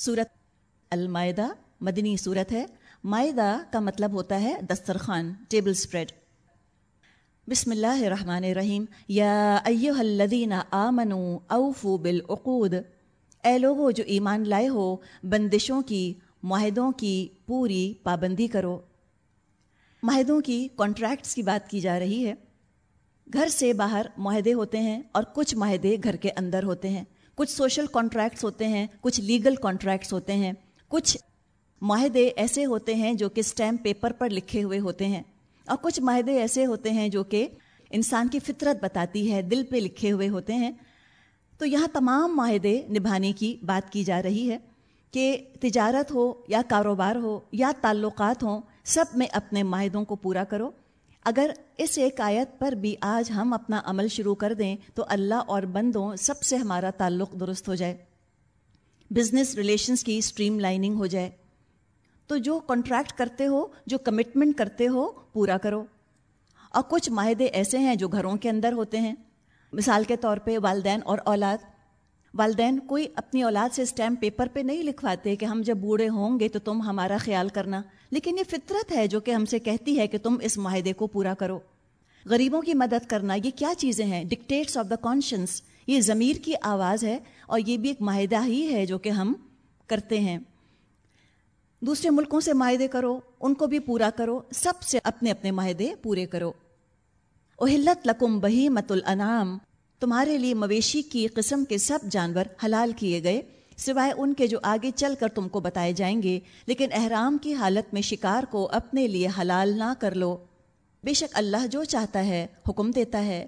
صورت المائدہ، مدنی صورت ہے۔ معدہ کا مطلب ہوتا ہے دسترخوان، ٹیبل اسپریڈ بسم اللہ الرحمن الرحیم۔ یا ایوہ الذین آمنوا اوفو بالعقود۔ اے لوگو، جو ایمان لائے ہو، بندشوں کی، معاہدوں کی پوری پابندی کرو۔ معاہدوں کی کانٹریکٹس کی بات کی جا رہی ہے۔ گھر سے باہر معاہدے ہوتے ہیں اور کچھ معاہدے گھر کے اندر ہوتے ہیں۔ کچھ سوشل کانٹریکٹس ہوتے ہیں، کچھ لیگل کانٹریکٹس ہوتے ہیں، کچھ معاہدے ایسے ہوتے ہیں جو کہ اسٹیمپ پیپر پر لکھے ہوئے ہوتے ہیں۔ اور کچھ معاہدے ایسے ہوتے ہیں جو کہ انسان کی فطرت بتاتی ہے، دل پہ لکھے ہوئے ہوتے ہیں۔ تو یہاں تمام معاہدے نبھانے کی بات کی جا رہی ہے کہ تجارت ہو یا کاروبار ہو یا تعلقات ہوں، سب میں اپنے معاہدوں کو پورا کرو۔ اگر اس ایک آیت پر بھی آج ہم اپنا عمل شروع کر دیں تو اللہ اور بندوں سب سے ہمارا تعلق درست ہو جائے۔ بزنس ریلیشنس کی اسٹریم لائننگ ہو جائے۔ تو جو کانٹریکٹ کرتے ہو، جو کمٹمنٹ کرتے ہو، پورا کرو۔ اور کچھ معاہدے ایسے ہیں جو گھروں کے اندر ہوتے ہیں۔ مثال کے طور پہ والدین اور اولاد۔ والدین کوئی اپنی اولاد سے اسٹیمپ پیپر پہ نہیں لکھواتے کہ ہم جب بوڑھے ہوں گے تو تم ہمارا خیال کرنا۔ لیکن یہ فطرت ہے جو کہ ہم سے کہتی ہے کہ تم اس معاہدے کو پورا کرو۔ غریبوں کی مدد کرنا، یہ کیا چیزیں ہیں؟ ڈکٹیٹس آف دا کانشنس یہ ضمیر کی آواز ہے اور یہ بھی ایک معاہدہ ہی ہے جو کہ ہم کرتے ہیں۔ دوسرے ملکوں سے معاہدے کرو، ان کو بھی پورا کرو، سب سے اپنے اپنے معاہدے پورے کرو۔ اوہلت لکم بہی مت الانعام تمہارے لیے مویشی کی قسم کے سب جانور حلال کیے گئے، سوائے ان کے جو آگے چل کر تم کو بتائے جائیں گے، لیکن احرام کی حالت میں شکار کو اپنے لیے حلال نہ کر لو۔ بے شک اللہ جو چاہتا ہے، حکم دیتا ہے۔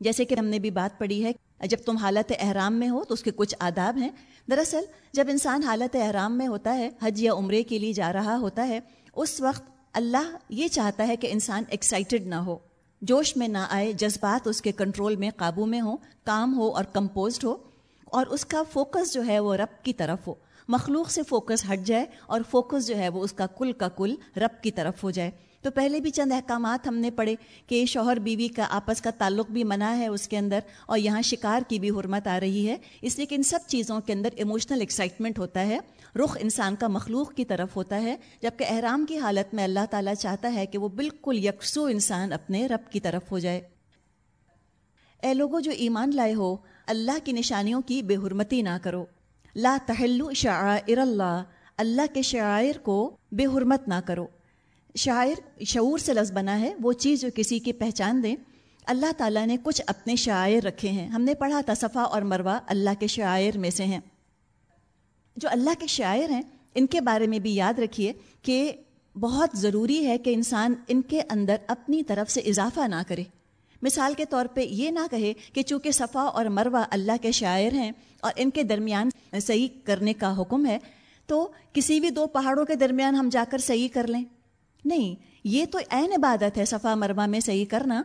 جیسے کہ ہم نے بھی بات پڑھی ہے، جب تم حالت احرام میں ہو تو اس کے کچھ آداب ہیں۔ دراصل، جب انسان حالت احرام میں ہوتا ہے، حج یا عمرے کے لیے جا رہا ہوتا ہے، اس وقت اللہ یہ چاہتا ہے کہ انسان ایکسائٹڈ نہ ہو۔ جوش میں نہ آئے، جذبات اس کے کنٹرول میں، قابو میں ہوں، کام ہو اور کمپوزڈ ہو، اور اس کا فوکس جو ہے وہ رب کی طرف ہو۔ مخلوق سے فوکس ہٹ جائے اور فوکس جو ہے وہ اس کا کل کا کل رب کی طرف ہو جائے۔ تو پہلے بھی چند احکامات ہم نے پڑھے کہ شوہر بیوی کا آپس کا تعلق بھی منع ہے اس کے اندر اور یہاں شکار کی بھی حرمت آ رہی ہے۔ اس لیے کہ ان سب چیزوں کے اندر ایموشنل ایکسائٹمنٹ ہوتا ہے، رخ انسان کا مخلوق کی طرف ہوتا ہے، جبکہ احرام کی حالت میں اللہ تعالیٰ چاہتا ہے کہ وہ بالکل یکسو انسان اپنے رب کی طرف ہو جائے۔ اے لوگوں جو ایمان لائے ہو، اللہ کی نشانیوں کی بے حرمتی نہ کرو۔ لا تحلو شعائر اللہ اللہ کے شاعر کو بے حرمت نہ کرو۔ شاعر شعور سے لفظ بنا ہے، وہ چیز جو کسی کی پہچان دیں۔ اللہ تعالیٰ نے کچھ اپنے شاعر رکھے ہیں۔ ہم نے پڑھا تھا صفا اور مروا اللہ کے شاعر میں سے ہیں۔ جو اللہ کے شاعر ہیں، ان کے بارے میں بھی یاد رکھیے کہ بہت ضروری ہے کہ انسان ان کے اندر اپنی طرف سے اضافہ نہ کرے۔ مثال کے طور پہ یہ نہ کہے کہ چونکہ صفا اور مروا اللہ کے شاعر ہیں اور ان کے درمیان صحیح کرنے کا حکم ہے، تو کسی بھی دو پہاڑوں کے درمیان ہم جا کر صحیح کر لیں۔ نہیں، یہ تو عین عبادت ہے صفا مروا میں صحیح کرنا۔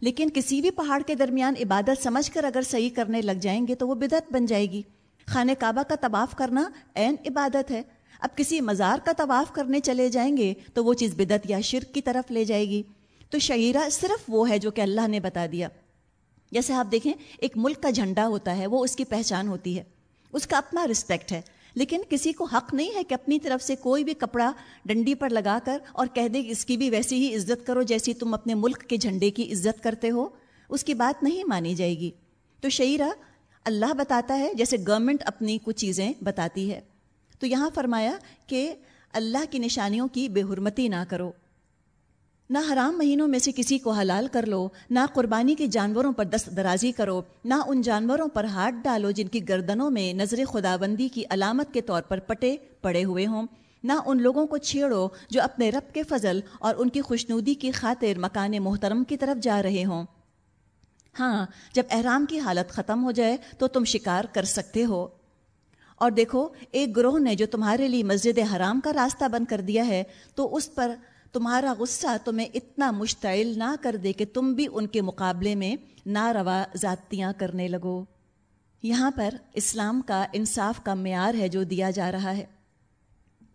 لیکن کسی بھی پہاڑ کے درمیان عبادت سمجھ کر اگر صحیح کرنے لگ جائیں گے تو وہ بدعت بن جائے گی۔ خانہ کعبہ کا طواف کرنا عین عبادت ہے۔ اب کسی مزار کا طواف کرنے چلے جائیں گے تو وہ چیز بدعت یا شرک کی طرف لے جائے گی۔ تو شعیرہ صرف وہ ہے جو کہ اللہ نے بتا دیا۔ جیسے آپ دیکھیں، ایک ملک کا جھنڈا ہوتا ہے، وہ اس کی پہچان ہوتی ہے۔ اس کا اپنا رسپیکٹ ہے۔ لیکن کسی کو حق نہیں ہے کہ اپنی طرف سے کوئی بھی کپڑا ڈنڈی پر لگا کر اور کہہ دے کہ اس کی بھی ویسی ہی عزت کرو جیسی تم اپنے ملک کے جھنڈے کی عزت کرتے ہو، اس کی بات نہیں مانی جائے گی۔ تو شعرا اللہ بتاتا ہے جیسے گورنمنٹ اپنی کچھ چیزیں بتاتی ہے۔ تو یہاں فرمایا کہ اللہ کی نشانیوں کی بے حرمتی نہ کرو۔ نہ حرام مہینوں میں سے کسی کو حلال کر لو، نہ قربانی کے جانوروں پر دست درازی کرو، نہ ان جانوروں پر ہاتھ ڈالو جن کی گردنوں میں نظر خداوندی کی علامت کے طور پر پٹے پڑے ہوئے ہوں، نہ ان لوگوں کو چھیڑو جو اپنے رب کے فضل اور ان کی خوشنودی کی خاطر مکان محترم کی طرف جا رہے ہوں۔ ہاں جب احرام کی حالت ختم ہو جائے تو تم شکار کر سکتے ہو۔ اور دیکھو، ایک گروہ نے جو تمہارے لیے مسجد حرام کا راستہ بند کر دیا ہے، تو اس پر تمہارا غصہ تمہیں اتنا مشتعل نہ کر دے کہ تم بھی ان کے مقابلے میں ناروا ذاتیاں کرنے لگو۔ یہاں پر اسلام کا انصاف کا معیار ہے جو دیا جا رہا ہے۔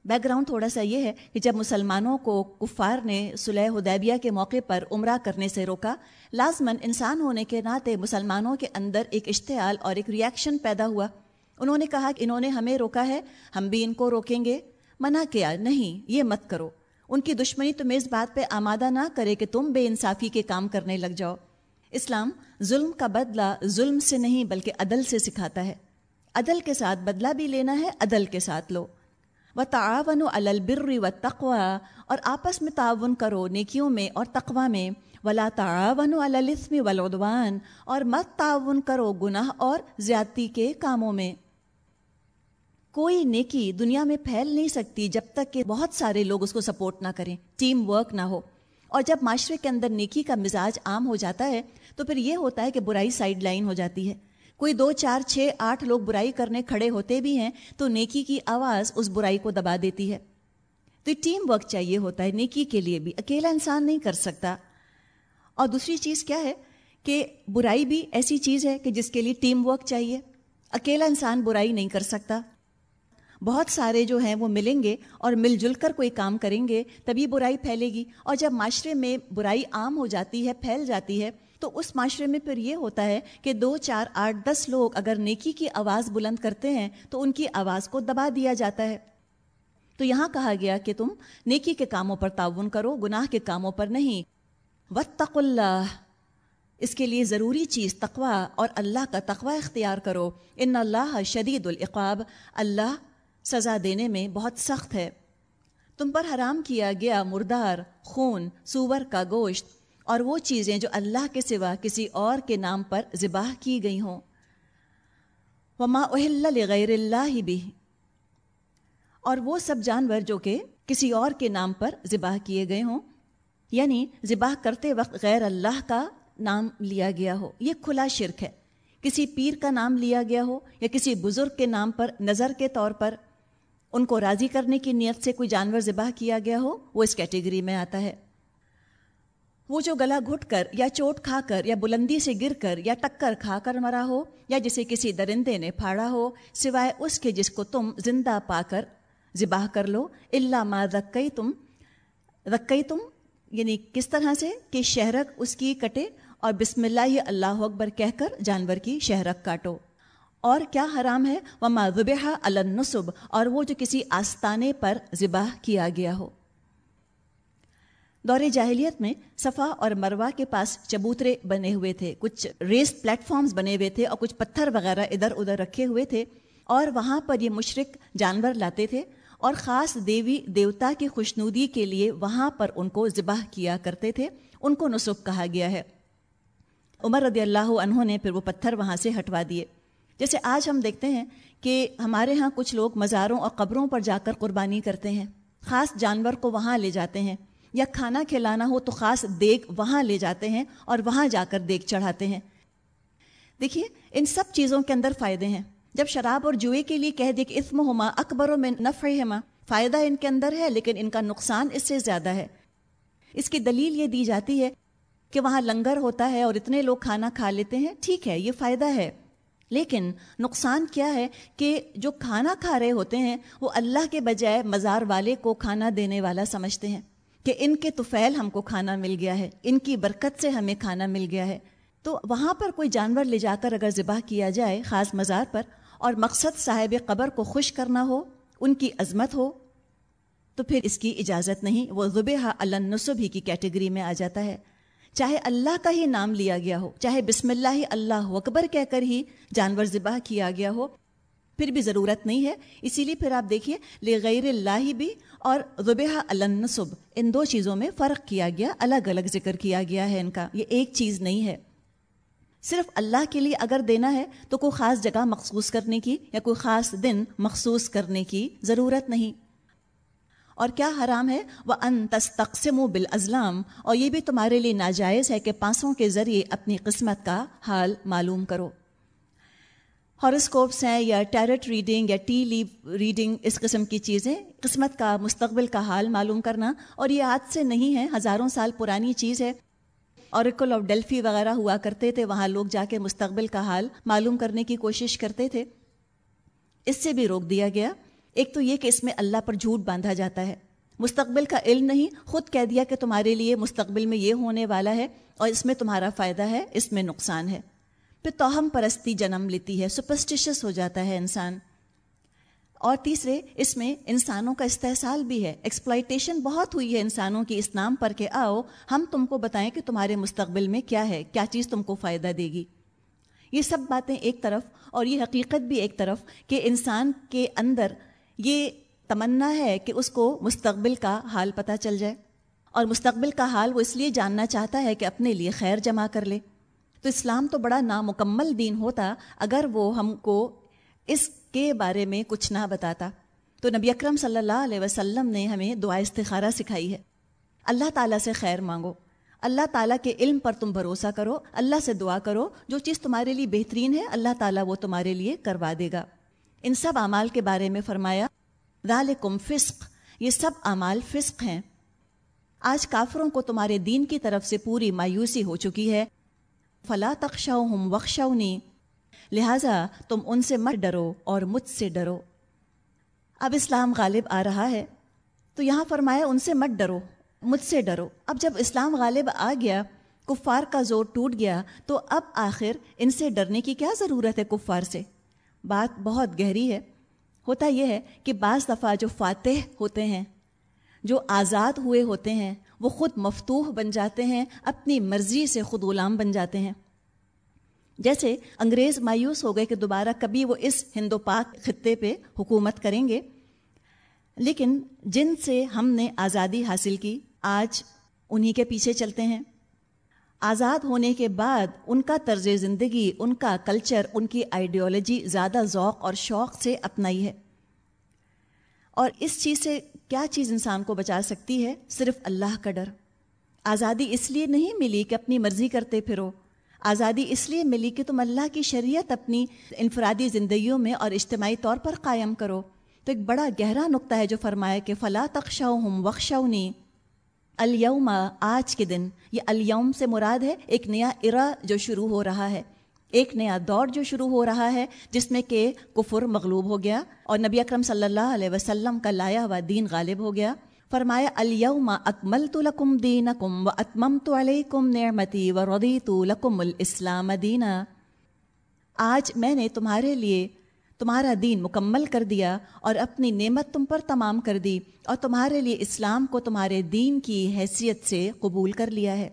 بیک گراؤنڈ تھوڑا سا یہ ہے کہ جب مسلمانوں کو کفار نے صلح حدیبیہ کے موقع پر عمرہ کرنے سے روکا، لازماً انسان ہونے کے ناطے مسلمانوں کے اندر ایک اشتعال اور ایک ریاکشن پیدا ہوا۔ انہوں نے کہا کہ انہوں نے ہمیں روکا ہے، ہم بھی ان کو روکیں گے۔ منع کیا، نہیں، یہ مت کرو۔ ان کی دشمنی تمہیں اس بات پہ آمادہ نہ کرے کہ تم بے انصافی کے کام کرنے لگ جاؤ۔ اسلام ظلم کا بدلہ ظلم سے نہیں بلکہ عدل سے سکھاتا ہے۔ عدل کے ساتھ بدلہ بھی لینا ہے، عدل کے ساتھ لو۔ و تعاون و البر و تقوا اور آپس میں تعاون کرو نیکیوں میں اور تقوا میں۔ ولا تعاون و الاسم ولادوان اور مت تعاون کرو گناہ اور زیادتی کے کاموں میں۔ کوئی نیکی دنیا میں پھیل نہیں سکتی جب تک کہ بہت سارے لوگ اس کو سپورٹ نہ کریں، ٹیم ورک نہ ہو۔ اور جب معاشرے کے اندر نیکی کا مزاج عام ہو جاتا ہے، تو پھر یہ ہوتا ہے کہ برائی سائڈ لائن ہو جاتی ہے۔ کوئی دو، چار، چھ، آٹھ لوگ برائی کرنے کھڑے ہوتے بھی ہیں، تو نیکی کی آواز اس برائی کو دبا دیتی ہے۔ تو ٹیم ورک چاہیے ہوتا ہے، نیکی کے لیے بھی۔ اکیلا انسان نہیں کر سکتا۔ اور دوسری چیز کیا ہے کہ برائی بھی ایسی چیز ہے کہ جس کے لیے ٹیم ورک چاہیے۔ اکیلا انسان برائی نہیں کر سکتا۔ بہت سارے جو ہیں وہ ملیں گے اور مل جل کر کوئی کام کریں گے، تبھی برائی پھیلے گی۔ اور جب معاشرے میں برائی عام ہو جاتی ہے، پھیل جاتی ہے، تو اس معاشرے میں پھر یہ ہوتا ہے کہ دو، چار، آٹھ، دس لوگ اگر نیکی کی آواز بلند کرتے ہیں، تو ان کی آواز کو دبا دیا جاتا ہے۔ تو یہاں کہا گیا کہ تم نیکی کے کاموں پر تعاون کرو، گناہ کے کاموں پر نہیں۔ وط اللہ اس کے لیے ضروری چیز تقوا اور اللہ کا تقوا اختیار کرو۔ ان اللہ شدید العقاب، اللہ سزا دینے میں بہت سخت ہے۔ تم پر حرام کیا گیا مردار، خون، سور کا گوشت اور وہ چیزیں جو اللہ کے سوا کسی اور کے نام پر ذبح کی گئی ہوں۔ وما اہل غیر اللہ بھی اور وہ سب جانور جو کہ کسی اور کے نام پر ذبح کیے گئے ہوں یعنی ذبح کرتے وقت غیر اللہ کا نام لیا گیا ہو۔ یہ کھلا شرک ہے۔ کسی پیر کا نام لیا گیا ہو یا کسی بزرگ کے نام پر نظر کے طور پر ان کو راضی کرنے کی نیت سے کوئی جانور ذبح کیا گیا ہو، وہ اس کیٹیگری میں آتا ہے۔ وہ جو گلا گھٹ کر یا چوٹ کھا کر یا بلندی سے گر کر یا ٹکر کھا کر مرا ہو یا جسے کسی درندے نے پھاڑا ہو، سوائے اس کے جس کو تم زندہ پا کر ذبح کر لو اللہ ما رکئی تم رکئی تم یعنی کس طرح سے؟ کہ شہرک اس کی کٹے اور بسم اللہ اللہ اکبر کہہ کر جانور کی شہرک کاٹو۔ اور کیا حرام ہے؟ وہ مذبح النصب اور وہ جو کسی آستانے پر ذبح کیا گیا ہو۔ دور جاہلیت میں صفا اور مروا کے پاس چبوترے بنے ہوئے تھے، کچھ ریس پلیٹ فارمز بنے ہوئے تھے اور کچھ پتھر وغیرہ ادھر ادھر رکھے ہوئے تھے، اور وہاں پر یہ مشرق جانور لاتے تھے۔ اور خاص دیوی دیوتا کی خوشنودی کے لیے وہاں پر ان کو ذبح کیا کرتے تھے، ان کو نصب کہا گیا ہے۔ عمر رضی اللہ عنہ نے پھر وہ پتھر وہاں سے ہٹوا دیے۔ جیسے آج ہم دیکھتے ہیں کہ ہمارے ہاں کچھ لوگ مزاروں اور قبروں پر جا کر قربانی کرتے ہیں۔ خاص جانور کو وہاں لے جاتے ہیں۔ یا کھانا کھلانا ہو تو خاص دیگ وہاں لے جاتے ہیں اور وہاں جا کر دیگ چڑھاتے ہیں۔ دیکھیے، ان سب چیزوں کے اندر فائدے ہیں۔ جب شراب اور جوئے کے لیے کہہ دے کہ اسم ہوما اکبر میں نفع ہما، فائدہ ان کے اندر ہے لیکن ان کا نقصان اس سے زیادہ ہے۔ اس کی دلیل یہ دی جاتی ہے کہ وہاں لنگر ہوتا ہے اور اتنے لوگ کھانا کھا لیتے ہیں۔ ٹھیک ہے، یہ فائدہ ہے۔ لیکن نقصان کیا ہے کہ جو کھانا کھا رہے ہوتے ہیں، وہ اللہ کے بجائے مزار والے کو کھانا دینے والا سمجھتے ہیں کہ ان کے توفیل ہم کو کھانا مل گیا ہے، ان کی برکت سے ہمیں کھانا مل گیا ہے۔ تو وہاں پر کوئی جانور لے جا کر اگر ذبح کیا جائے خاص مزار پر اور مقصد صاحب قبر کو خوش کرنا ہو، ان کی عظمت ہو، تو پھر اس کی اجازت نہیں۔ وہ ذبح النصب ہی کی کیٹیگری میں آ جاتا ہے۔ چاہے اللہ کا ہی نام لیا گیا ہو، چاہے بسم اللہ اللہ اکبر کہہ کر ہی جانور ذبح کیا گیا ہو، پھر بھی ضرورت نہیں ہے۔ اسی لیے پھر آپ دیکھیے لے غیر اللہ بھی اور ذبح النصب، ان دو چیزوں میں فرق کیا گیا، الگ الگ ذکر کیا گیا ہے ان کا۔ یہ ایک چیز نہیں ہے۔ صرف اللہ کے لیے اگر دینا ہے تو کوئی خاص جگہ مخصوص کرنے کی یا کوئی خاص دن مخصوص کرنے کی ضرورت نہیں۔ اور کیا حرام ہے؟ وہ ان تستقسم و بالازلام اور یہ بھی تمہارے لیے ناجائز ہے کہ پانسوں کے ذریعے اپنی قسمت کا حال معلوم کرو۔ ہاراسکوپس ہیں یا ٹیرٹ ریڈنگ یا ٹی لیو ریڈنگ، اس قسم کی چیزیں۔ قسمت کا، مستقبل کا حال معلوم کرنا۔ اور یہ آج سے نہیں ہے، ہزاروں سال پرانی چیز ہے۔ اوریکل آف ڈیلفی وغیرہ ہوا کرتے تھے، وہاں لوگ جا کے مستقبل کا حال معلوم کرنے کی کوشش کرتے تھے۔ اس سے بھی روک دیا گیا۔ ایک تو یہ کہ اس میں اللہ پر جھوٹ باندھا جاتا ہے۔ مستقبل کا علم نہیں، خود کہہ دیا کہ تمہارے لیے مستقبل میں یہ ہونے والا ہے اور اس میں تمہارا فائدہ ہے، اس میں نقصان ہے۔ پھر توہم پرستی جنم لیتی ہے سپرسٹیشس ہو جاتا ہے انسان۔ اور تیسرے، اس میں انسانوں کا استحصال بھی ہے۔ ایکسپلائٹیشن بہت ہوئی ہے انسانوں کی اس نام پر کہ آؤ، ہم تم کو بتائیں کہ تمہارے مستقبل میں کیا ہے، کیا چیز تم کو فائدہ دے گی۔ یہ سب باتیں ایک طرف اور یہ حقیقت بھی ایک طرف کہ انسان کے اندر یہ تمنا ہے کہ اس کو مستقبل کا حال پتہ چل جائے۔ اور مستقبل کا حال وہ اس لیے جاننا چاہتا ہے کہ اپنے لیے خیر جمع کر لے۔ تو اسلام تو بڑا نامکمل دین ہوتا اگر وہ ہم کو اس کے بارے میں کچھ نہ بتاتا۔ تو نبی اکرم صلی اللہ علیہ وسلم نے ہمیں دعا استخارہ سکھائی ہے۔ اللہ تعالیٰ سے خیر مانگو۔ اللہ تعالیٰ کے علم پر تم بھروسہ کرو۔ اللہ سے دعا کرو۔ جو چیز تمہارے لیے بہترین ہے، اللہ تعالیٰ وہ تمہارے لیے کروا دے گا۔ ان سب اعمال کے بارے میں فرمایا، ذالکم فسق، یہ سب اعمال فسق ہیں۔ آج کافروں کو تمہارے دین کی طرف سے پوری مایوسی ہو چکی ہے۔ فلا تخشو ہم وخشونی لہٰذا تم ان سے مت ڈرو اور مجھ سے ڈرو۔ اب اسلام غالب آ رہا ہے، تو یہاں فرمایا ان سے مت ڈرو، مجھ سے ڈرو۔ اب جب اسلام غالب آ گیا، کفار کا زور ٹوٹ گیا، تو اب آخر ان سے ڈرنے کی کیا ضرورت ہے کفار سے؟ بات بہت گہری ہے۔ ہوتا یہ ہے کہ بعض دفعہ جو فاتح ہوتے ہیں، جو آزاد ہوئے ہوتے ہیں، وہ خود مفتوح بن جاتے ہیں، اپنی مرضی سے خود غلام بن جاتے ہیں۔ جیسے انگریز مایوس ہو گئے کہ دوبارہ کبھی وہ اس ہند و پاک خطے پہ حکومت کریں گے۔ لیکن جن سے ہم نے آزادی حاصل کی، آج انہی کے پیچھے چلتے ہیں۔ آزاد ہونے کے بعد ان کا طرز زندگی، ان کا کلچر ان کی آئیڈیالوجی زیادہ ذوق اور شوق سے اپنائی ہے۔ اور اس چیز سے کیا چیز انسان کو بچا سکتی ہے؟ صرف اللہ کا ڈر۔ آزادی اس لیے نہیں ملی کہ اپنی مرضی کرتے پھرو۔ آزادی اس لیے ملی کہ تم اللہ کی شریعت اپنی انفرادی زندگیوں میں اور اجتماعی طور پر قائم کرو۔ تو ایک بڑا گہرا نقطہ ہے جو فرمایا کہ فلاں تخشو ہم وخشونی الیوم، آج کے دن، یہ الیوم سے مراد ہے ایک نیا ارا جو شروع ہو رہا ہے، ایک نیا دور جو شروع ہو رہا ہے، جس میں کہ کفر مغلوب ہو گیا اور نبی اکرم صلی اللہ علیہ وسلم کا لایا ہوا دین غالب ہو گیا۔ فرمایا، الیوم، اکملت لکم دینکم و اتممت علیکم نعمتی و ردیت لکم الاسلام دینا۔ آج میں نے تمہارے لیے تمہارا دین مکمل کر دیا اور اپنی نعمت تم پر تمام کر دی اور تمہارے لیے اسلام کو تمہارے دین کی حیثیت سے قبول کر لیا ہے۔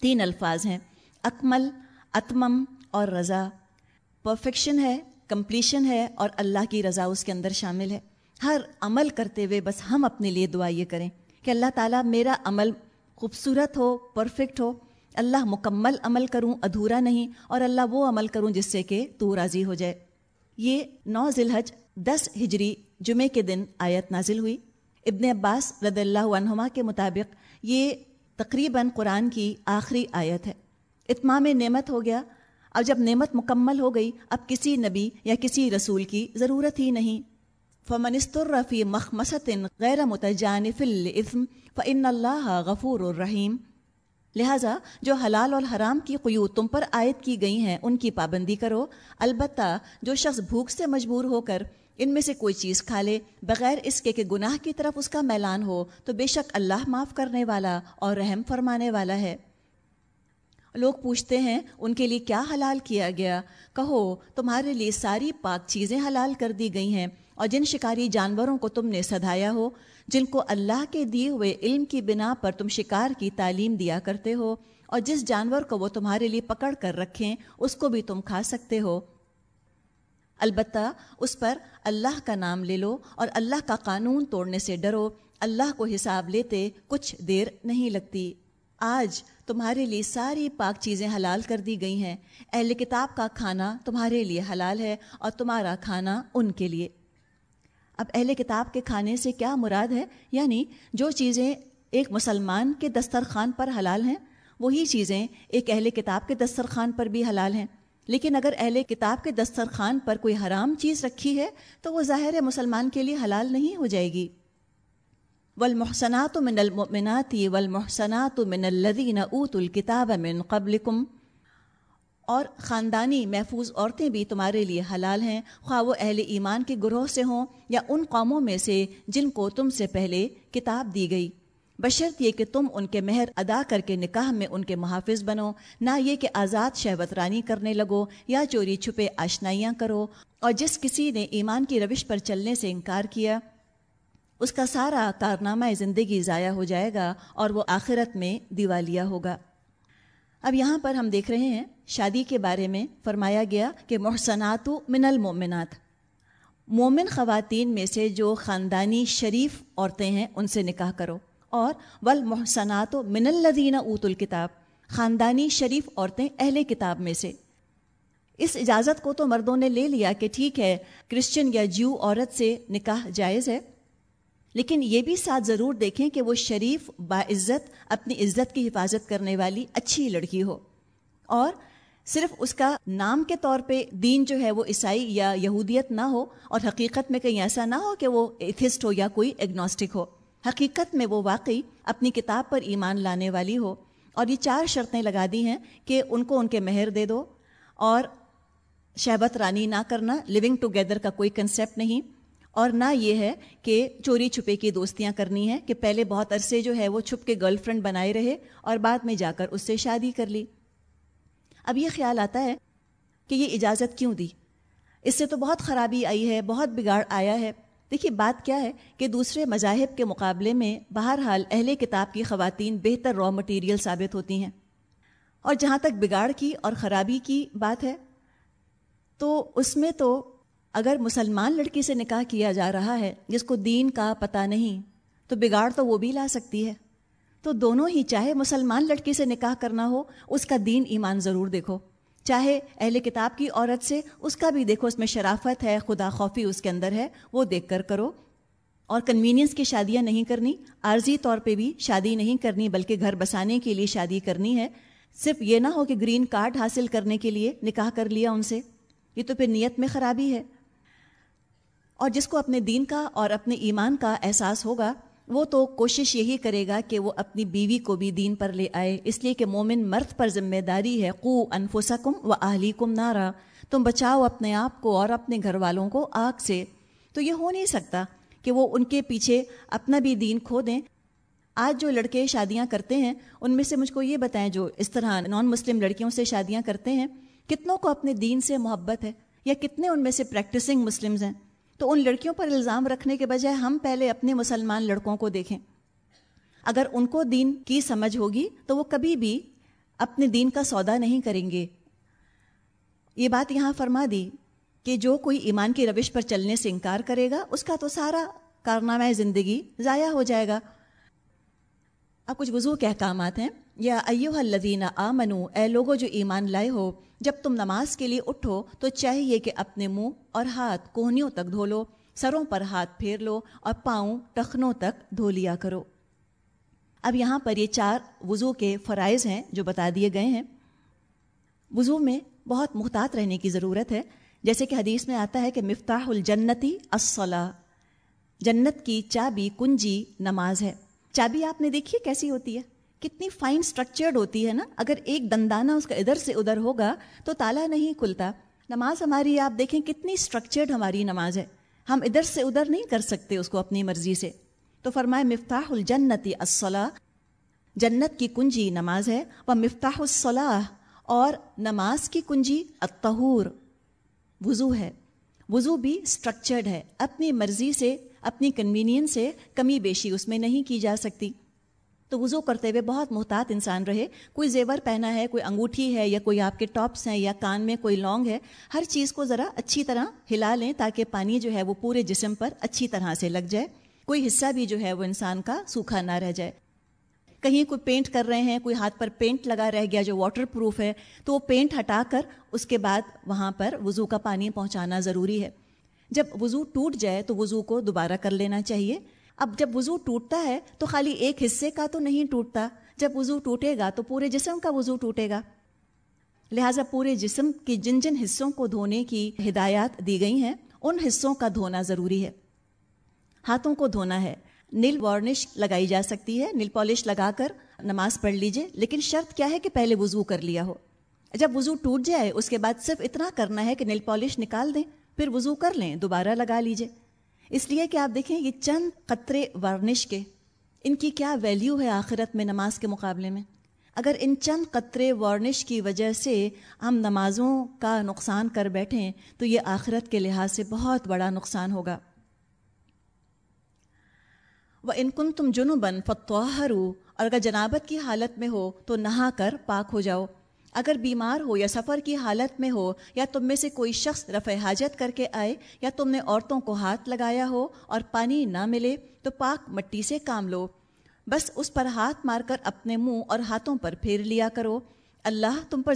تین الفاظ ہیں۔ اکمل، اتمم اور رضا۔ پرفیکشن ہے، کمپلیشن ہے اور اللہ کی رضا اس کے اندر شامل ہے۔ ہر عمل کرتے ہوئے بس ہم اپنے لیے دعا یہ کریں کہ اللہ تعالیٰ میرا عمل خوبصورت ہو پرفیکٹ ہو۔ اللہ مکمل عمل کروں، ادھورا نہیں اور اللہ وہ عمل کروں جس سے کہ تو راضی ہو جائے۔ یہ نو ذی الحج دس ہجری جمعے کے دن آیت نازل ہوئی۔ ابن عباس رضی اللہ عنہما کے مطابق یہ تقریباً قرآن کی آخری آیت ہے۔ اتمام نعمت ہو گیا۔ اب جب نعمت مکمل ہو گئی، اب کسی نبی یا کسی رسول کی ضرورت ہی نہیں۔ فمنسترفی مخمصط غیر متجانف الاسم فن اللہ غفور الرحیم لہٰذا جو حلال اور حرام کی قیود تم پر عائد کی گئی ہیں، ان کی پابندی کرو۔ البتہ جو شخص بھوک سے مجبور ہو کر ان میں سے کوئی چیز کھا لے، بغیر اس کے کہ گناہ کی طرف اس کا میلان ہو، تو بے شک اللہ معاف کرنے والا اور رحم فرمانے والا ہے۔ لوگ پوچھتے ہیں، ان کے لیے کیا حلال کیا گیا؟ کہو، تمہارے لیے ساری پاک چیزیں حلال کر دی گئی ہیں، اور جن شکاری جانوروں کو تم نے سدھایا ہو جن کو اللہ کے دیے ہوئے علم کی بنا پر تم شکار کی تعلیم دیا کرتے ہو، اور جس جانور کو وہ تمہارے لیے پکڑ کر رکھیں، اس کو بھی تم کھا سکتے ہو۔ البتہ اس پر اللہ کا نام لے لو اور اللہ کا قانون توڑنے سے ڈرو۔ اللہ کو حساب لیتے کچھ دیر نہیں لگتی۔ آج تمہارے لیے ساری پاک چیزیں حلال کر دی گئی ہیں۔ اہل کتاب کا کھانا تمہارے لیے حلال ہے اور تمہارا کھانا ان کے لیے۔ اب اہل کتاب کے کھانے سے کیا مراد ہے؟ یعنی جو چیزیں ایک مسلمان کے دسترخوان پر حلال ہیں، وہی چیزیں ایک اہل کتاب کے دسترخوان پر بھی حلال ہیں۔ لیکن اگر اہل کتاب کے دسترخوان پر کوئی حرام چیز رکھی ہے، تو وہ ظاہر مسلمان کے لیے حلال نہیں ہو جائے گی۔ والمحسنات من المؤمنات والمحسنات من الذين اوتوا الكتاب من قبلكم اور خاندانی محفوظ عورتیں بھی تمہارے لیے حلال ہیں۔ خواہ وہ اہل ایمان کے گروہ سے ہوں یا ان قوموں میں سے جن کو تم سے پہلے کتاب دی گئی۔ بشرط یہ کہ تم ان کے مہر ادا کر کے نکاح میں ان کے محافظ بنو، نہ یہ کہ آزاد شہوت رانی کرنے لگو یا چوری چھپے آشنائیاں کرو۔ اور جس کسی نے ایمان کی روش پر چلنے سے انکار کیا، اس کا سارا کارنامہ زندگی ضائع ہو جائے گا اور وہ آخرت میں دیوالیہ ہوگا۔ اب یہاں پر ہم دیکھ رہے ہیں شادی کے بارے میں فرمایا گیا کہ محسنات من المومنات مومن خواتین میں سے جو خاندانی شریف عورتیں ہیں، ان سے نکاح کرو۔ اور ول محسنات و من الدینہ اوت الکتاب، خاندانی شریف عورتیں اہل کتاب میں سے۔ اس اجازت کو تو مردوں نے لے لیا کہ ٹھیک ہے، کرسچن یا جیو عورت سے نکاح جائز ہے۔ لیکن یہ بھی ساتھ ضرور دیکھیں کہ وہ شریف باعزت اپنی عزت کی حفاظت کرنے والی اچھی لڑکی ہو۔ اور صرف اس کا نام کے طور پہ دین جو ہے وہ عیسائی یا یہودیت نہ ہو اور حقیقت میں کہیں ایسا نہ ہو کہ وہ ایتھسٹ ہو یا کوئی ایگنوسٹک ہو۔ حقیقت میں وہ واقعی اپنی کتاب پر ایمان لانے والی ہو۔ اور یہ چار شرطیں لگا دی ہیں کہ ان کو ان کے مہر دے دو اور شہبت رانی نہ کرنا لیونگ ٹوگیدر کا کوئی کنسیپٹ نہیں۔ اور نہ یہ ہے کہ چوری چھپے کی دوستیاں کرنی ہیں کہ پہلے بہت عرصے جو ہے وہ چھپ کے گرل فرینڈ بنائے رہے اور بعد میں جا کر اس سے شادی کر لی۔ اب یہ خیال آتا ہے کہ یہ اجازت کیوں دی؟ اس سے تو بہت خرابی آئی ہے، بہت بگاڑ آیا ہے۔ دیکھیے، بات کیا ہے کہ دوسرے مذاہب کے مقابلے میں بہرحال اہل کتاب کی خواتین بہتر را مٹیریل ثابت ہوتی ہیں۔ اور جہاں تک بگاڑ کی اور خرابی کی بات ہے، تو اس میں تو اگر مسلمان لڑکی سے نکاح کیا جا رہا ہے، جس کو دین کا پتہ نہیں، تو بگاڑ تو وہ بھی لا سکتی ہے۔ تو دونوں ہی چاہے مسلمان لڑکی سے نکاح کرنا ہو، اس کا دین ایمان ضرور دیکھو۔ چاہے اہل کتاب کی عورت سے اس کا بھی دیکھو، اس میں شرافت ہے، خدا خوفی اس کے اندر ہے، وہ دیکھ کر کرو۔ اور کنوینئنس کی شادیاں نہیں کرنی، عارضی طور پہ بھی شادی نہیں کرنی، بلکہ گھر بسانے کے لیے شادی کرنی ہے۔ صرف یہ نہ ہو کہ گرین کارڈ حاصل کرنے کے لیے نکاح کر لیا ان سے۔ یہ تو پھر نیت میں خرابی ہے۔ اور جس کو اپنے دین کا اور اپنے ایمان کا احساس ہوگا، وہ تو کوشش یہی کرے گا کہ وہ اپنی بیوی کو بھی دین پر لے آئے۔ اس لیے کہ مومن مرد پر ذمہ داری ہے۔ قو انفسکم و اہلی کم نارا۔ تم بچاؤ اپنے آپ کو اور اپنے گھر والوں کو آگ سے۔ تو یہ ہو نہیں سکتا کہ وہ ان کے پیچھے اپنا بھی دین کھو دیں۔ آج جو لڑکے شادیاں کرتے ہیں، ان میں سے مجھ کو یہ بتائیں جو اس طرح نان مسلم لڑکیوں سے شادیاں کرتے ہیں، کتنوں کو اپنے دین سے محبت ہے؟ یا کتنے ان میں سے پریکٹسنگ مسلمز ہیں؟ تو ان لڑکیوں پر الزام رکھنے کے بجائے ہم پہلے اپنے مسلمان لڑکوں کو دیکھیں۔ اگر ان کو دین کی سمجھ ہوگی تو وہ کبھی بھی اپنے دین کا سودا نہیں کریں گے۔ یہ بات یہاں فرما دی کہ جو کوئی ایمان کی روش پر چلنے سے انکار کرے گا، اس کا تو سارا کارنامہ زندگی ضائع ہو جائے گا۔ اب کچھ وضو کے احکامات ہیں، یا ایوہ الذین آمنو، اے لوگوں جو ایمان لائے ہو، جب تم نماز کے لیے اٹھو تو چاہیے کہ اپنے منہ اور ہاتھ کوہنیوں تک دھو لو، سروں پر ہاتھ پھیر لو اور پاؤں ٹخنوں تک دھو لیا کرو۔ اب یہاں پر یہ چار وضو کے فرائض ہیں جو بتا دیے گئے ہیں۔ وضو میں بہت محتاط رہنے کی ضرورت ہے۔ جیسے کہ حدیث میں آتا ہے کہ مفتاح الجنتی الصلاح جنت کی چابی کنجی نماز ہے۔ چابی آپ نے دیکھی کیسی ہوتی ہے؟ کتنی فائن اسٹرکچرڈ ہوتی ہے نا؟ اگر ایک دندانہ اس کا ادھر سے ادھر ہوگا تو تالا نہیں کھلتا۔ نماز ہماری آپ دیکھیں کتنی اسٹرکچرڈ ہماری نماز ہے۔ ہم ادھر سے ادھر نہیں کر سکتے اس کو اپنی مرضی سے۔ تو فرمائے مفتاح الجنتی الصلاح۔ جنت کی کنجی نماز ہے۔ وہ مفتاح الصلاح۔ اور نماز کی کنجی الطہور۔ وضو ہے۔ وضو بھی اسٹرکچرڈ ہے۔ اپنی مرضی سے اپنی کنوینئنس سے کمی بیشی اس میں نہیں کی جا سکتی۔ تو وضو کرتے ہوئے بہت محتاط انسان رہے۔ کوئی زیور پہنا ہے، کوئی انگوٹھی ہے، یا کوئی آپ کے ٹاپس ہیں، یا کان میں کوئی لونگ ہے، ہر چیز کو ذرا اچھی طرح ہلا لیں تاکہ پانی جو ہے وہ پورے جسم پر اچھی طرح سے لگ جائے۔ کوئی حصہ بھی جو ہے وہ انسان کا سوکھا نہ رہ جائے۔ کہیں کوئی پینٹ کر رہے ہیں، کوئی ہاتھ پر پینٹ لگا رہ گیا جو واٹر پروف ہے، تو وہ پینٹ ہٹا کر اس کے بعد وہاں پر وضو کا پانی پہنچانا ضروری ہے۔ جب وضو ٹوٹ جائے تو وضو کو دوبارہ کر لینا چاہیے۔ اب جب وضو ٹوٹتا ہے تو خالی ایک حصے کا تو نہیں ٹوٹتا۔ جب وضو ٹوٹے گا تو پورے جسم کا وضو ٹوٹے گا۔ لہٰذا پورے جسم کی جن جن حصوں کو دھونے کی ہدایات دی گئی ہیں، ان حصوں کا دھونا ضروری ہے۔ ہاتھوں کو دھونا ہے۔ نیل وارنش لگائی جا سکتی ہے۔ نیل پالش لگا کر نماز پڑھ لیجیے۔ لیکن شرط کیا ہے کہ پہلے وضو کر لیا ہو۔ جب وضو ٹوٹ جائے، اس کے بعد صرف اتنا کرنا ہے کہ نیل پالش نکال دیں۔ پھر وضو کر لیں، دوبارہ لگا لیجیے۔ اس لیے کہ آپ دیکھیں، یہ چند قطرے وارنش کے، ان کی کیا ویلیو ہے آخرت میں نماز کے مقابلے میں؟ اگر ان چند قطرے وارنش کی وجہ سے ہم نمازوں کا نقصان کر بیٹھیں، تو یہ آخرت کے لحاظ سے بہت بڑا نقصان ہوگا۔ وہ ان کن تم جنو بن اور اگر جنابت کی حالت میں ہو، تو نہا کر پاک ہو جاؤ۔ اگر بیمار ہو یا سفر کی حالت میں ہو یا تم میں سے کوئی شخص رفع حاجت کر کے آئے یا تم نے عورتوں کو ہاتھ لگایا ہو اور پانی نہ ملے تو پاک مٹی سے کام لو۔ بس اس پر ہاتھ مار کر اپنے منہ اور ہاتھوں پر پھیر لیا کرو۔ اللہ تم پر